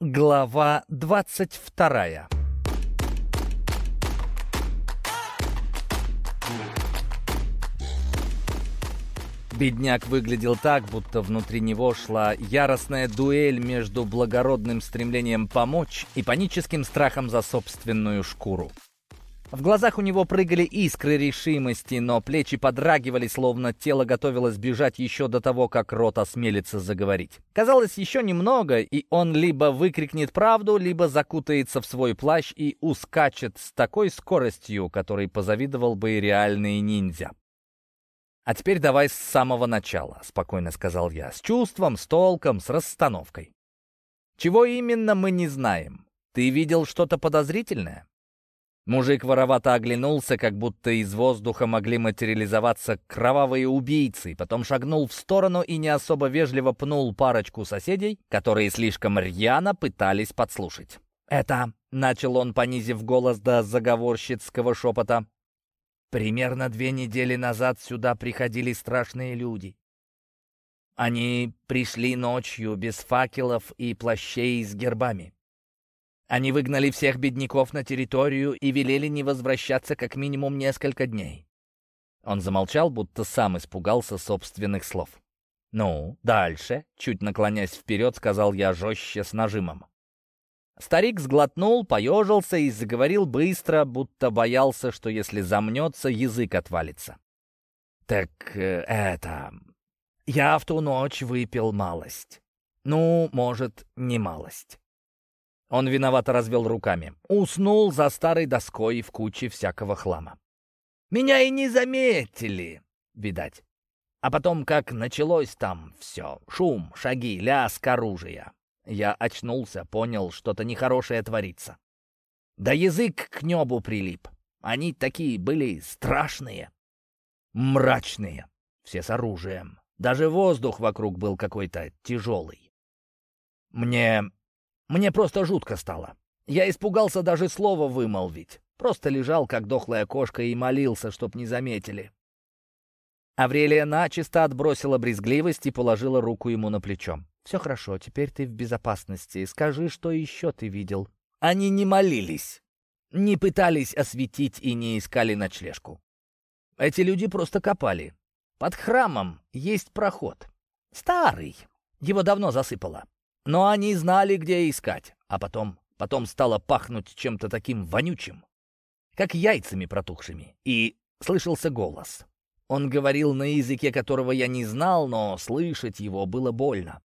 Глава двадцать вторая Бедняк выглядел так, будто внутри него шла яростная дуэль между благородным стремлением помочь и паническим страхом за собственную шкуру. В глазах у него прыгали искры решимости, но плечи подрагивали, словно тело готовилось бежать еще до того, как рот осмелится заговорить. Казалось, еще немного, и он либо выкрикнет правду, либо закутается в свой плащ и ускачет с такой скоростью, которой позавидовал бы и реальный ниндзя. «А теперь давай с самого начала», — спокойно сказал я, — «с чувством, с толком, с расстановкой». «Чего именно мы не знаем? Ты видел что-то подозрительное?» Мужик воровато оглянулся, как будто из воздуха могли материализоваться кровавые убийцы, потом шагнул в сторону и не особо вежливо пнул парочку соседей, которые слишком рьяно пытались подслушать. «Это...» — начал он, понизив голос до заговорщицкого шепота. «Примерно две недели назад сюда приходили страшные люди. Они пришли ночью без факелов и плащей с гербами. Они выгнали всех бедняков на территорию и велели не возвращаться как минимум несколько дней. Он замолчал, будто сам испугался собственных слов. «Ну, дальше», — чуть наклонясь вперед, сказал я жестче с нажимом. Старик сглотнул, поежился и заговорил быстро, будто боялся, что если замнется, язык отвалится. «Так э, это... Я в ту ночь выпил малость. Ну, может, не малость. Он виновато развел руками. Уснул за старой доской в куче всякого хлама. Меня и не заметили, видать. А потом, как началось там все, шум, шаги, лязг оружия. Я очнулся, понял, что-то нехорошее творится. Да язык к небу прилип. Они такие были страшные, мрачные, все с оружием. Даже воздух вокруг был какой-то тяжелый. Мне мне просто жутко стало. Я испугался даже слова вымолвить. Просто лежал, как дохлая кошка, и молился, чтоб не заметили. Аврелия начисто отбросила брезгливость и положила руку ему на плечо. «Все хорошо, теперь ты в безопасности. Скажи, что еще ты видел?» Они не молились, не пытались осветить и не искали ночлежку. Эти люди просто копали. Под храмом есть проход. Старый. Его давно засыпало. Но они знали, где искать. А потом, потом стало пахнуть чем-то таким вонючим, как яйцами протухшими. И слышался голос. Он говорил на языке, которого я не знал, но слышать его было больно.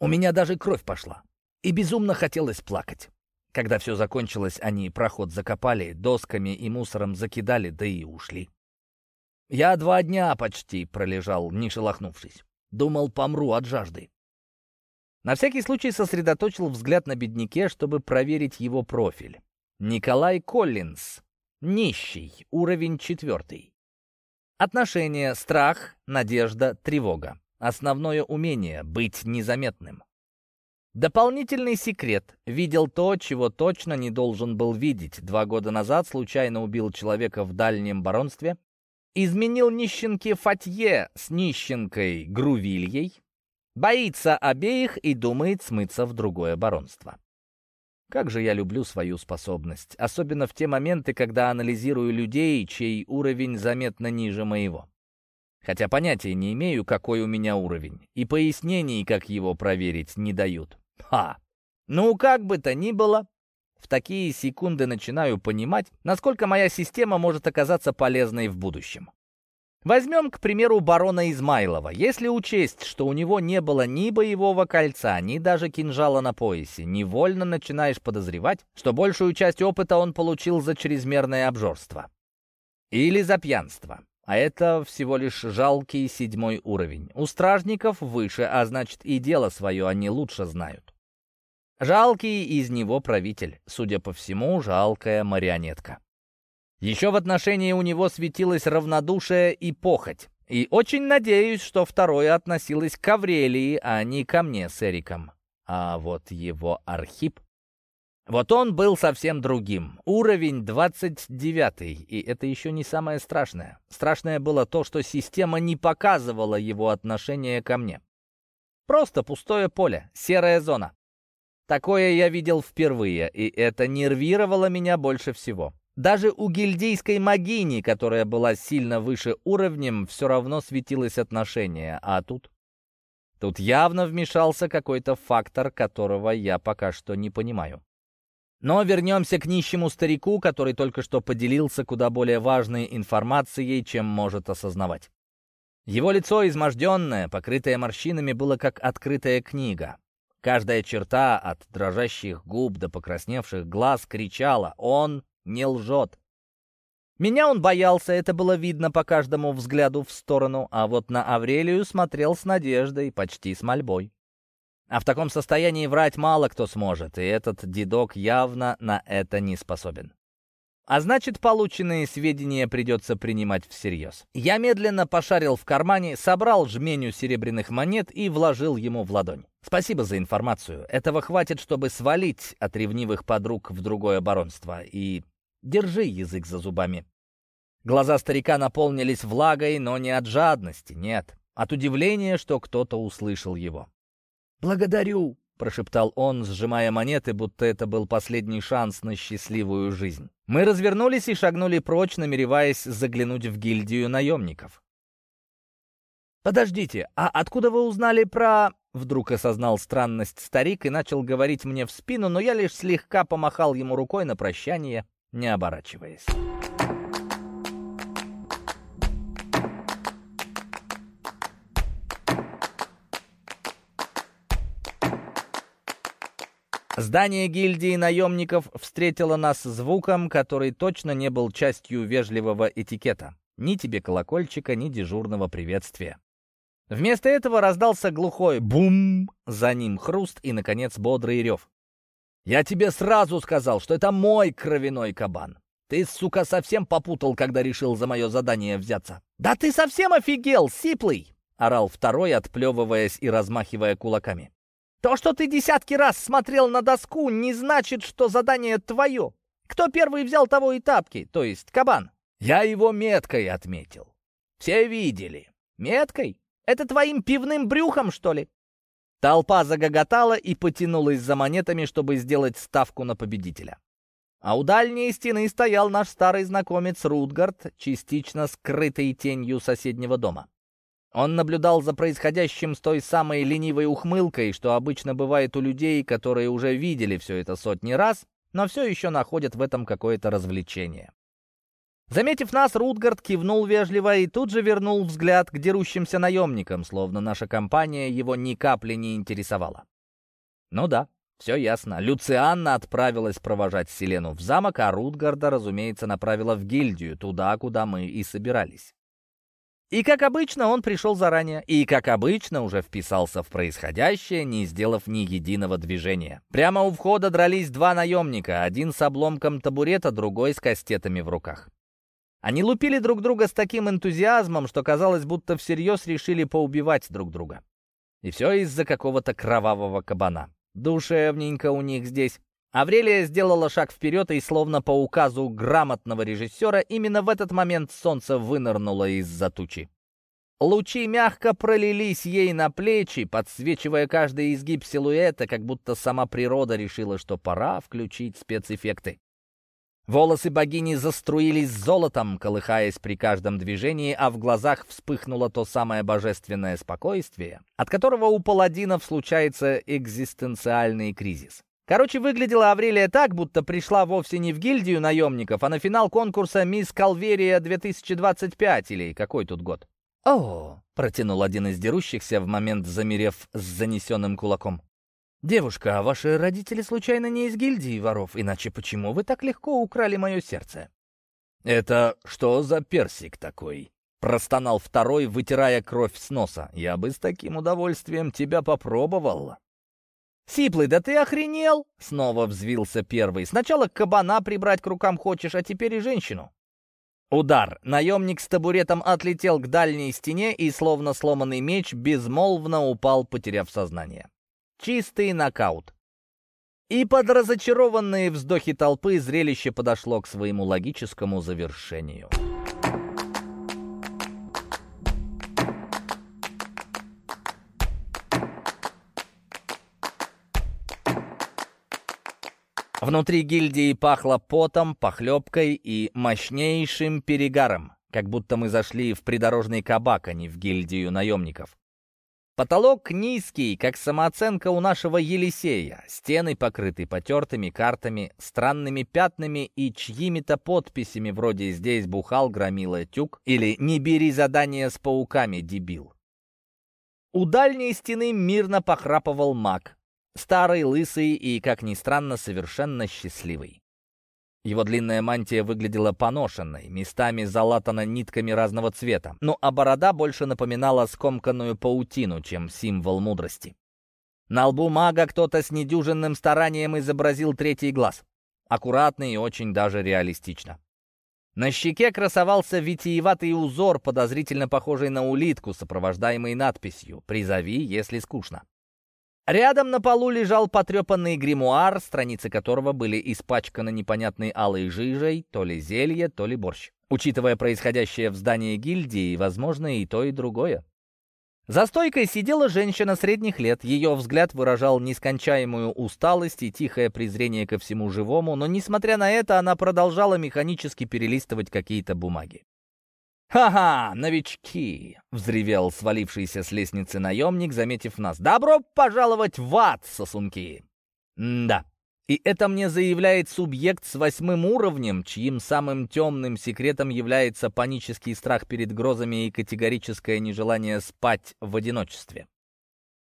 У меня даже кровь пошла. И безумно хотелось плакать. Когда все закончилось, они проход закопали, досками и мусором закидали, да и ушли. Я два дня почти пролежал, не шелохнувшись. Думал, помру от жажды. На всякий случай сосредоточил взгляд на бедняке, чтобы проверить его профиль. Николай Коллинз. Нищий. Уровень четвертый. Отношения, страх, надежда, тревога. Основное умение — быть незаметным. Дополнительный секрет. Видел то, чего точно не должен был видеть. Два года назад случайно убил человека в дальнем баронстве. Изменил нищенке Фатье с нищенкой Грувильей. Боится обеих и думает смыться в другое баронство. Как же я люблю свою способность, особенно в те моменты, когда анализирую людей, чей уровень заметно ниже моего. Хотя понятия не имею, какой у меня уровень, и пояснений, как его проверить, не дают. Ха! Ну, как бы то ни было, в такие секунды начинаю понимать, насколько моя система может оказаться полезной в будущем. Возьмем, к примеру, барона Измайлова. Если учесть, что у него не было ни боевого кольца, ни даже кинжала на поясе, невольно начинаешь подозревать, что большую часть опыта он получил за чрезмерное обжорство. Или за пьянство. А это всего лишь жалкий седьмой уровень. У стражников выше, а значит и дело свое они лучше знают. Жалкий из него правитель, судя по всему, жалкая марионетка. Еще в отношении у него светилось равнодушие и похоть. И очень надеюсь, что второе относилось к Аврелии, а не ко мне с Эриком. А вот его Архип... Вот он был совсем другим. Уровень 29 и это еще не самое страшное. Страшное было то, что система не показывала его отношение ко мне. Просто пустое поле, серая зона. Такое я видел впервые, и это нервировало меня больше всего. Даже у гильдейской магини, которая была сильно выше уровнем, все равно светилось отношение, а тут... Тут явно вмешался какой-то фактор, которого я пока что не понимаю. Но вернемся к нищему старику, который только что поделился куда более важной информацией, чем может осознавать. Его лицо, изможденное, покрытое морщинами, было как открытая книга. Каждая черта от дрожащих губ до покрасневших глаз кричала «Он не лжет!». Меня он боялся, это было видно по каждому взгляду в сторону, а вот на Аврелию смотрел с надеждой, почти с мольбой. А в таком состоянии врать мало кто сможет, и этот дедок явно на это не способен. А значит, полученные сведения придется принимать всерьез. Я медленно пошарил в кармане, собрал жменю серебряных монет и вложил ему в ладонь. Спасибо за информацию. Этого хватит, чтобы свалить от ревнивых подруг в другое баронство. И держи язык за зубами. Глаза старика наполнились влагой, но не от жадности, нет. От удивления, что кто-то услышал его. «Благодарю!» — прошептал он, сжимая монеты, будто это был последний шанс на счастливую жизнь. Мы развернулись и шагнули прочь, намереваясь заглянуть в гильдию наемников. «Подождите, а откуда вы узнали про...» Вдруг осознал странность старик и начал говорить мне в спину, но я лишь слегка помахал ему рукой на прощание, не оборачиваясь. Здание гильдии наемников встретило нас звуком, который точно не был частью вежливого этикета. Ни тебе колокольчика, ни дежурного приветствия. Вместо этого раздался глухой бум, за ним хруст и, наконец, бодрый рев. «Я тебе сразу сказал, что это мой кровяной кабан. Ты, сука, совсем попутал, когда решил за мое задание взяться». «Да ты совсем офигел, сиплый!» — орал второй, отплевываясь и размахивая кулаками. То, что ты десятки раз смотрел на доску, не значит, что задание твое. Кто первый взял того и тапки, то есть кабан? Я его меткой отметил. Все видели. Меткой? Это твоим пивным брюхом, что ли? Толпа загоготала и потянулась за монетами, чтобы сделать ставку на победителя. А у дальней стены стоял наш старый знакомец Рутгард, частично скрытый тенью соседнего дома. Он наблюдал за происходящим с той самой ленивой ухмылкой, что обычно бывает у людей, которые уже видели все это сотни раз, но все еще находят в этом какое-то развлечение. Заметив нас, Рутгард кивнул вежливо и тут же вернул взгляд к дерущимся наемникам, словно наша компания его ни капли не интересовала. Ну да, все ясно. Люцианна отправилась провожать Селену в замок, а Рутгарда, разумеется, направила в гильдию, туда, куда мы и собирались. И, как обычно, он пришел заранее, и, как обычно, уже вписался в происходящее, не сделав ни единого движения. Прямо у входа дрались два наемника, один с обломком табурета, другой с кастетами в руках. Они лупили друг друга с таким энтузиазмом, что казалось, будто всерьез решили поубивать друг друга. И все из-за какого-то кровавого кабана. Душевненько у них здесь. Аврелия сделала шаг вперед, и словно по указу грамотного режиссера, именно в этот момент солнце вынырнуло из-за тучи. Лучи мягко пролились ей на плечи, подсвечивая каждый изгиб силуэта, как будто сама природа решила, что пора включить спецэффекты. Волосы богини заструились золотом, колыхаясь при каждом движении, а в глазах вспыхнуло то самое божественное спокойствие, от которого у паладинов случается экзистенциальный кризис. Короче, выглядела Аврелия так, будто пришла вовсе не в гильдию наемников, а на финал конкурса «Мисс Калверия 2025» или какой тут год. «О!» — протянул один из дерущихся в момент, замерев с занесенным кулаком. «Девушка, а ваши родители случайно не из гильдии воров? Иначе почему вы так легко украли мое сердце?» «Это что за персик такой?» — простонал второй, вытирая кровь с носа. «Я бы с таким удовольствием тебя попробовал». «Сиплый, да ты охренел!» — снова взвился первый. «Сначала кабана прибрать к рукам хочешь, а теперь и женщину». Удар. Наемник с табуретом отлетел к дальней стене и, словно сломанный меч, безмолвно упал, потеряв сознание. Чистый нокаут. И под разочарованные вздохи толпы зрелище подошло к своему логическому завершению. Внутри гильдии пахло потом, похлебкой и мощнейшим перегаром, как будто мы зашли в придорожный кабак, а не в гильдию наемников. Потолок низкий, как самооценка у нашего Елисея. Стены покрыты потертыми картами, странными пятнами и чьими-то подписями, вроде «Здесь бухал, громила тюк» или «Не бери задание с пауками, дебил». У дальней стены мирно похрапывал маг. Старый, лысый и, как ни странно, совершенно счастливый. Его длинная мантия выглядела поношенной, местами залатана нитками разного цвета, ну а борода больше напоминала скомканную паутину, чем символ мудрости. На лбу мага кто-то с недюжинным старанием изобразил третий глаз. Аккуратно и очень даже реалистично. На щеке красовался витиеватый узор, подозрительно похожий на улитку, сопровождаемый надписью «Призови, если скучно». Рядом на полу лежал потрепанный гримуар, страницы которого были испачканы непонятной алой жижей, то ли зелье, то ли борщ. Учитывая происходящее в здании гильдии, возможно, и то, и другое. За стойкой сидела женщина средних лет. Ее взгляд выражал нескончаемую усталость и тихое презрение ко всему живому, но, несмотря на это, она продолжала механически перелистывать какие-то бумаги. «Ха-ха, новички!» — взревел свалившийся с лестницы наемник, заметив нас. «Добро пожаловать в ад, сосунки!» «Да, и это мне заявляет субъект с восьмым уровнем, чьим самым темным секретом является панический страх перед грозами и категорическое нежелание спать в одиночестве.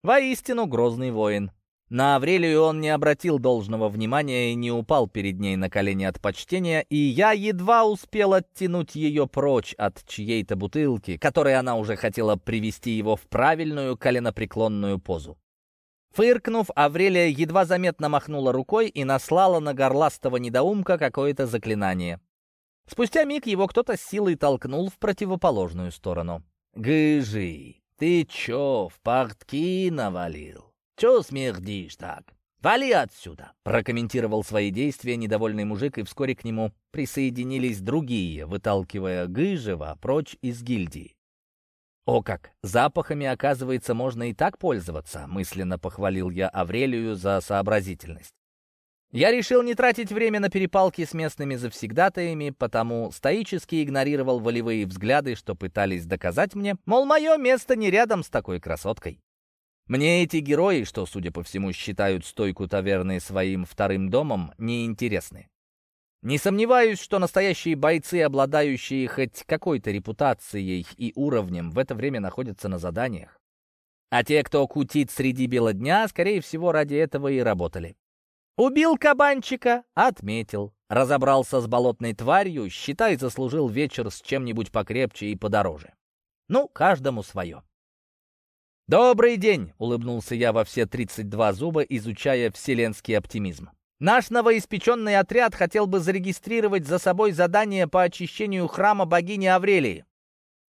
Воистину грозный воин. На Аврелию он не обратил должного внимания и не упал перед ней на колени от почтения, и я едва успел оттянуть ее прочь от чьей-то бутылки, которой она уже хотела привести его в правильную коленопреклонную позу. Фыркнув, Аврелия едва заметно махнула рукой и наслала на горластого недоумка какое-то заклинание. Спустя миг его кто-то силой толкнул в противоположную сторону. «Гыжи, ты чё, в портки навалил?» «Чё смердишь так? Вали отсюда!» Прокомментировал свои действия недовольный мужик, и вскоре к нему присоединились другие, выталкивая Гыжева прочь из гильдии. «О как! Запахами, оказывается, можно и так пользоваться!» мысленно похвалил я Аврелию за сообразительность. Я решил не тратить время на перепалки с местными завсегдатаями, потому стоически игнорировал волевые взгляды, что пытались доказать мне, мол, мое место не рядом с такой красоткой. Мне эти герои, что, судя по всему, считают стойку таверны своим вторым домом, не интересны. Не сомневаюсь, что настоящие бойцы, обладающие хоть какой-то репутацией и уровнем, в это время находятся на заданиях. А те, кто кутит среди бела дня, скорее всего, ради этого и работали. Убил кабанчика, отметил. Разобрался с болотной тварью, считай, заслужил вечер с чем-нибудь покрепче и подороже. Ну, каждому свое. «Добрый день!» — улыбнулся я во все 32 зуба, изучая вселенский оптимизм. «Наш новоиспеченный отряд хотел бы зарегистрировать за собой задание по очищению храма богини Аврелии.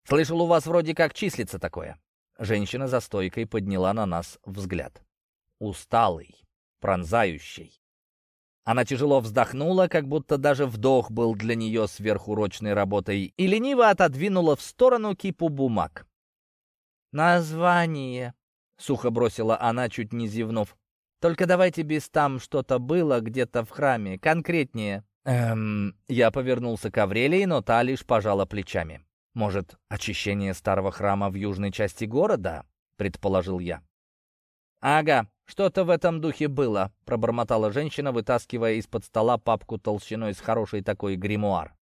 Слышал, у вас вроде как числится такое». Женщина за стойкой подняла на нас взгляд. Усталый, пронзающий. Она тяжело вздохнула, как будто даже вдох был для нее сверхурочной работой, и лениво отодвинула в сторону кипу бумаг. «Название», — сухо бросила она, чуть не зевнув. «Только давайте без «там что-то было где-то в храме», конкретнее». «Эм...» Я повернулся к Аврелии, но та лишь пожала плечами. «Может, очищение старого храма в южной части города?» — предположил я. «Ага, что-то в этом духе было», — пробормотала женщина, вытаскивая из-под стола папку толщиной с хорошей такой гримуар.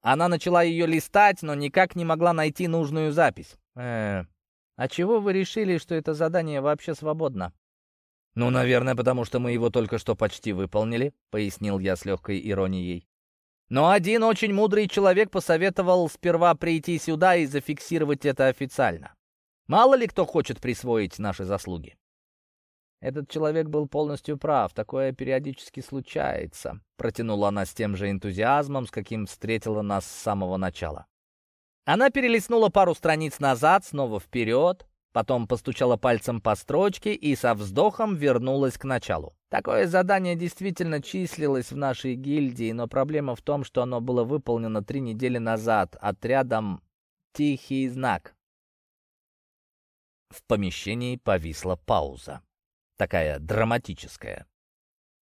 Она начала ее листать, но никак не могла найти нужную запись. «Э, «А чего вы решили, что это задание вообще свободно?» «Ну, наверное, потому что мы его только что почти выполнили», — пояснил я с легкой иронией. «Но один очень мудрый человек посоветовал сперва прийти сюда и зафиксировать это официально. Мало ли кто хочет присвоить наши заслуги». «Этот человек был полностью прав, такое периодически случается», — протянула она с тем же энтузиазмом, с каким встретила нас с самого начала. Она перелистнула пару страниц назад, снова вперед, потом постучала пальцем по строчке и со вздохом вернулась к началу. Такое задание действительно числилось в нашей гильдии, но проблема в том, что оно было выполнено три недели назад отрядом «Тихий знак». В помещении повисла пауза. Такая драматическая.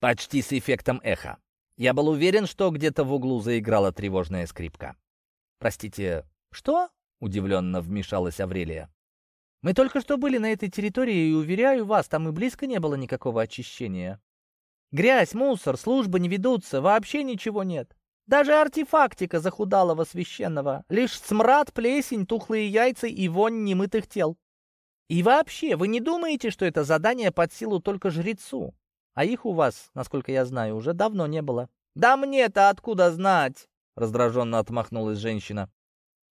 Почти с эффектом эха. Я был уверен, что где-то в углу заиграла тревожная скрипка. «Простите, что?» — удивленно вмешалась Аврелия. «Мы только что были на этой территории, и, уверяю вас, там и близко не было никакого очищения. Грязь, мусор, службы не ведутся, вообще ничего нет. Даже артефактика захудалого священного. Лишь смрад, плесень, тухлые яйца и вонь немытых тел. И вообще, вы не думаете, что это задание под силу только жрецу? А их у вас, насколько я знаю, уже давно не было. «Да мне-то откуда знать?» — раздраженно отмахнулась женщина.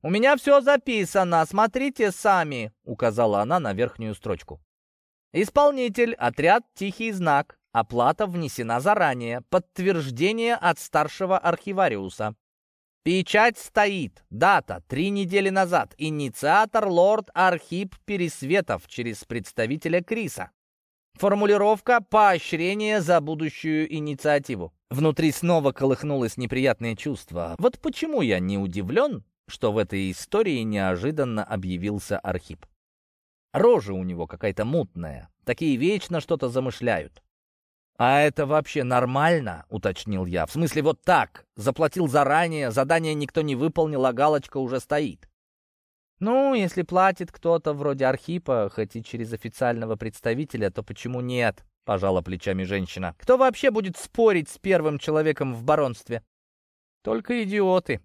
«У меня все записано, смотрите сами», — указала она на верхнюю строчку. «Исполнитель, отряд «Тихий знак». Оплата внесена заранее. Подтверждение от старшего архивариуса. Печать стоит. Дата. Три недели назад. Инициатор лорд Архип Пересветов через представителя Криса. Формулировка «Поощрение за будущую инициативу». Внутри снова колыхнулось неприятное чувство. Вот почему я не удивлен, что в этой истории неожиданно объявился Архип. Рожа у него какая-то мутная. Такие вечно что-то замышляют. «А это вообще нормально?» — уточнил я. «В смысле, вот так. Заплатил заранее, задание никто не выполнил, а галочка уже стоит». «Ну, если платит кто-то вроде Архипа, хоть и через официального представителя, то почему нет?» — пожала плечами женщина. «Кто вообще будет спорить с первым человеком в баронстве?» «Только идиоты.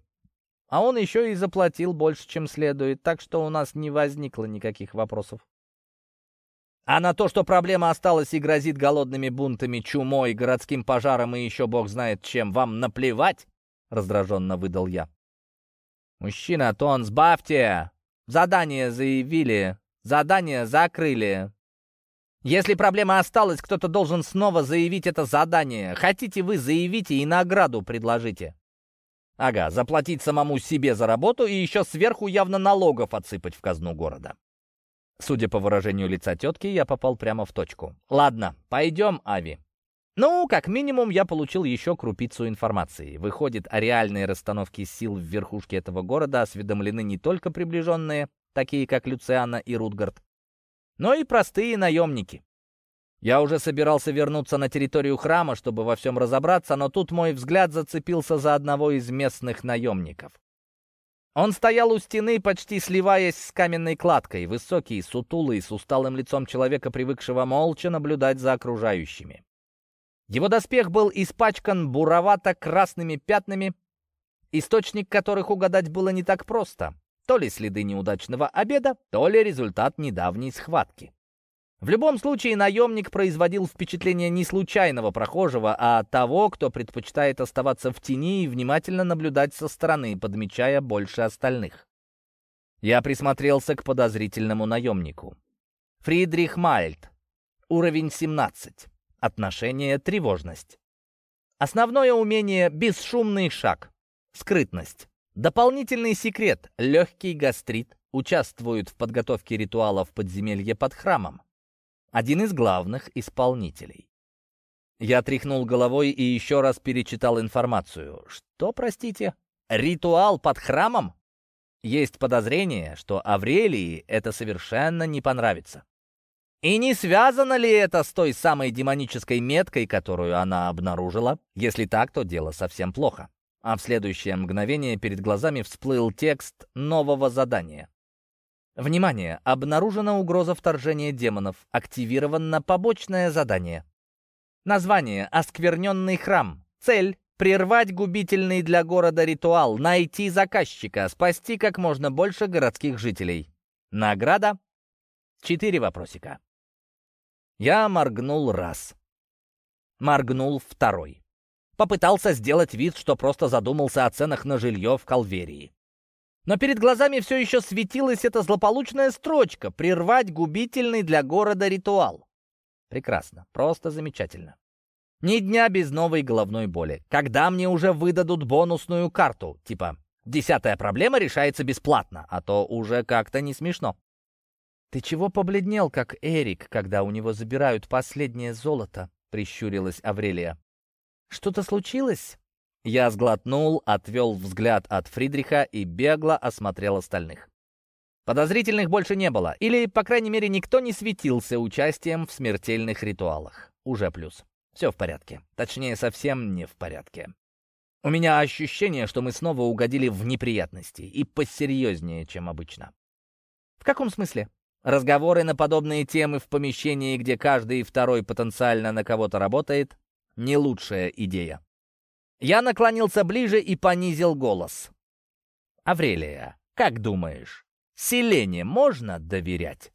А он еще и заплатил больше, чем следует, так что у нас не возникло никаких вопросов». А на то, что проблема осталась и грозит голодными бунтами, чумой, городским пожаром и еще бог знает чем, вам наплевать?» — раздраженно выдал я. «Мужчина, тон, сбавьте! Задание заявили, задание закрыли. Если проблема осталась, кто-то должен снова заявить это задание. Хотите вы, заявите и награду предложите». Ага, заплатить самому себе за работу и еще сверху явно налогов отсыпать в казну города. Судя по выражению лица тетки, я попал прямо в точку. «Ладно, пойдем, Ави». Ну, как минимум, я получил еще крупицу информации. Выходит, о реальной расстановке сил в верхушке этого города осведомлены не только приближенные, такие как Люциана и Рутгард, но и простые наемники. Я уже собирался вернуться на территорию храма, чтобы во всем разобраться, но тут мой взгляд зацепился за одного из местных наемников. Он стоял у стены, почти сливаясь с каменной кладкой, высокий, сутулый, с усталым лицом человека, привыкшего молча наблюдать за окружающими. Его доспех был испачкан буровато-красными пятнами, источник которых угадать было не так просто. То ли следы неудачного обеда, то ли результат недавней схватки. В любом случае, наемник производил впечатление не случайного прохожего, а того, кто предпочитает оставаться в тени и внимательно наблюдать со стороны, подмечая больше остальных. Я присмотрелся к подозрительному наемнику. Фридрих Мальт. Уровень 17. Отношение тревожность. Основное умение — бесшумный шаг. Скрытность. Дополнительный секрет — легкий гастрит. Участвует в подготовке ритуала в подземелье под храмом один из главных исполнителей. Я тряхнул головой и еще раз перечитал информацию. Что, простите? Ритуал под храмом? Есть подозрение, что Аврелии это совершенно не понравится. И не связано ли это с той самой демонической меткой, которую она обнаружила? Если так, то дело совсем плохо. А в следующее мгновение перед глазами всплыл текст нового задания. Внимание! Обнаружена угроза вторжения демонов. Активировано побочное задание. Название «Оскверненный храм». Цель — прервать губительный для города ритуал, найти заказчика, спасти как можно больше городских жителей. Награда — четыре вопросика. Я моргнул раз. Моргнул второй. Попытался сделать вид, что просто задумался о ценах на жилье в Калверии. Но перед глазами все еще светилась эта злополучная строчка «Прервать губительный для города ритуал». Прекрасно, просто замечательно. Ни дня без новой головной боли. Когда мне уже выдадут бонусную карту? Типа, десятая проблема решается бесплатно, а то уже как-то не смешно. «Ты чего побледнел, как Эрик, когда у него забирают последнее золото?» — прищурилась Аврелия. «Что-то случилось?» Я сглотнул, отвел взгляд от Фридриха и бегло осмотрел остальных. Подозрительных больше не было, или, по крайней мере, никто не светился участием в смертельных ритуалах. Уже плюс. Все в порядке. Точнее, совсем не в порядке. У меня ощущение, что мы снова угодили в неприятности, и посерьезнее, чем обычно. В каком смысле? Разговоры на подобные темы в помещении, где каждый второй потенциально на кого-то работает, не лучшая идея. Я наклонился ближе и понизил голос. «Аврелия, как думаешь, Селене можно доверять?»